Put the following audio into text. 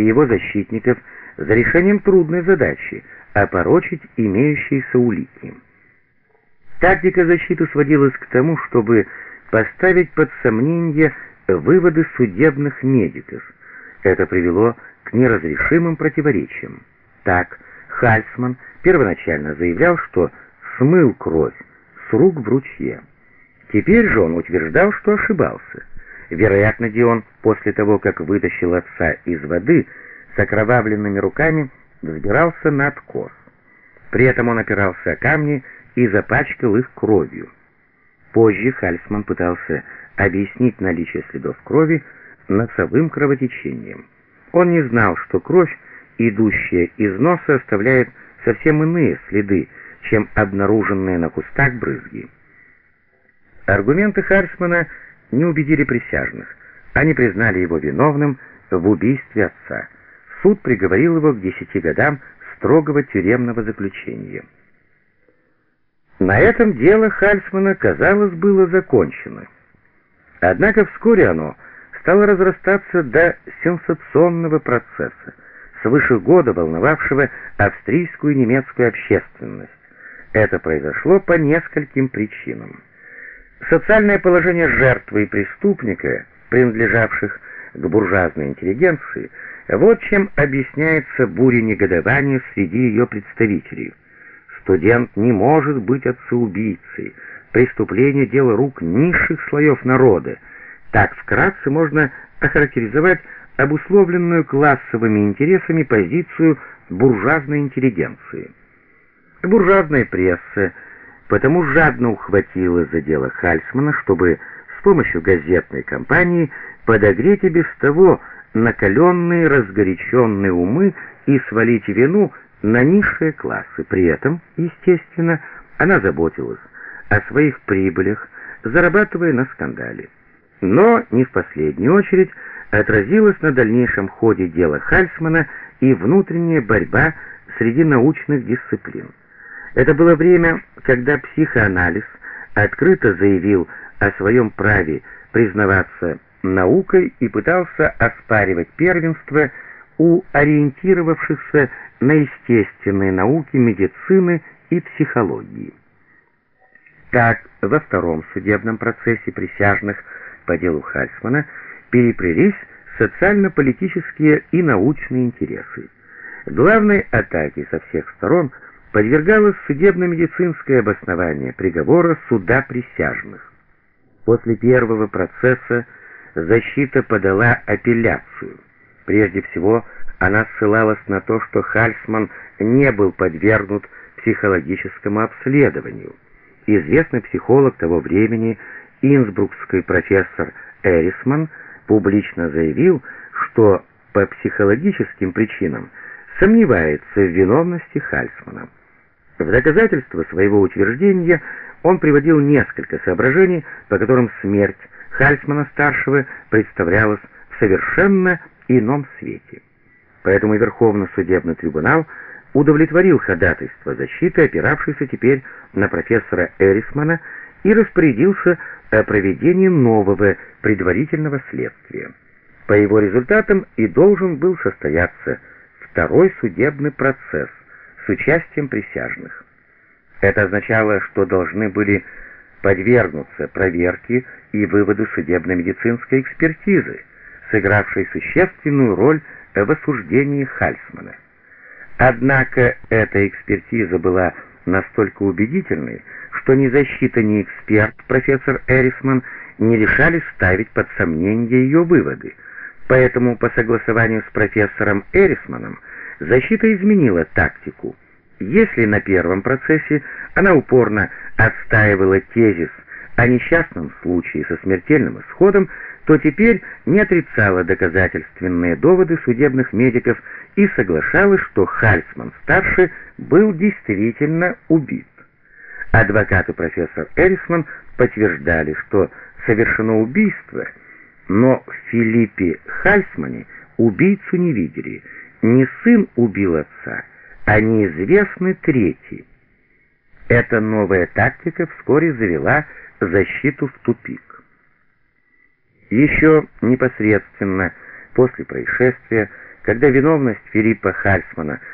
и его защитников за решением трудной задачи – опорочить имеющиеся улики. Тактика защиты сводилась к тому, чтобы поставить под сомнение выводы судебных медиков. Это привело к неразрешимым противоречиям. Так, Хальсман первоначально заявлял, что смыл кровь с рук в ручье. Теперь же он утверждал, что ошибался. Вероятно, Дион после того, как вытащил отца из воды, с окровавленными руками взбирался на откос. При этом он опирался о камни и запачкал их кровью. Позже Хальсман пытался объяснить наличие следов крови носовым кровотечением. Он не знал, что кровь, идущая из носа, оставляет совсем иные следы, чем обнаруженные на кустах брызги. Аргументы Харсмана не убедили присяжных. Они признали его виновным в убийстве отца. Суд приговорил его к десяти годам строгого тюремного заключения. На этом дело Хальсмана, казалось, было закончено. Однако вскоре оно стало разрастаться до сенсационного процесса, свыше года волновавшего австрийскую и немецкую общественность. Это произошло по нескольким причинам. Социальное положение жертвы и преступника, принадлежавших к буржуазной интеллигенции, вот чем объясняется буря негодования среди ее представителей. Студент не может быть отцеубийцей. Преступление — дело рук низших слоев народа. Так вкратце можно охарактеризовать обусловленную классовыми интересами позицию буржуазной интеллигенции. Буржуазная пресса потому жадно ухватила за дело Хальсмана, чтобы с помощью газетной кампании подогреть и без того накаленные, разгоряченные умы и свалить вину на низшие классы. При этом, естественно, она заботилась о своих прибылях, зарабатывая на скандале. Но не в последнюю очередь отразилась на дальнейшем ходе дела Хальсмана и внутренняя борьба среди научных дисциплин. Это было время, когда психоанализ открыто заявил о своем праве признаваться наукой и пытался оспаривать первенство у ориентировавшихся на естественные науки медицины и психологии. Так, во втором судебном процессе присяжных по делу Хальсмана переплелись социально-политические и научные интересы. Главной атаке со всех сторон – подвергалось судебно-медицинское обоснование приговора суда присяжных. После первого процесса защита подала апелляцию. Прежде всего, она ссылалась на то, что Хальсман не был подвергнут психологическому обследованию. Известный психолог того времени, инсбрукский профессор Эрисман, публично заявил, что по психологическим причинам сомневается в виновности Хальсмана. В доказательство своего утверждения он приводил несколько соображений, по которым смерть Хальсмана-старшего представлялась в совершенно ином свете. Поэтому Верховный судебный трибунал удовлетворил ходатайство защиты, опиравшейся теперь на профессора Эрисмана, и распорядился о проведении нового предварительного следствия. По его результатам и должен был состояться второй судебный процесс, с участием присяжных. Это означало, что должны были подвергнуться проверке и выводу судебно-медицинской экспертизы, сыгравшей существенную роль в осуждении Хальсмана. Однако эта экспертиза была настолько убедительной, что ни защита, ни эксперт, профессор Эрисман, не решались ставить под сомнение ее выводы. Поэтому по согласованию с профессором Эрисманом защита изменила тактику. Если на первом процессе она упорно отстаивала тезис о несчастном случае со смертельным исходом, то теперь не отрицала доказательственные доводы судебных медиков и соглашалась, что Хальсман-старший был действительно убит. Адвокат профессор Эрисман подтверждали, что совершено убийство, но в Филиппе Хальсмане убийцу не видели – не сын убил отца, а неизвестный третий. Эта новая тактика вскоре завела защиту в тупик. Еще непосредственно после происшествия Когда виновность Филиппа Хальсмана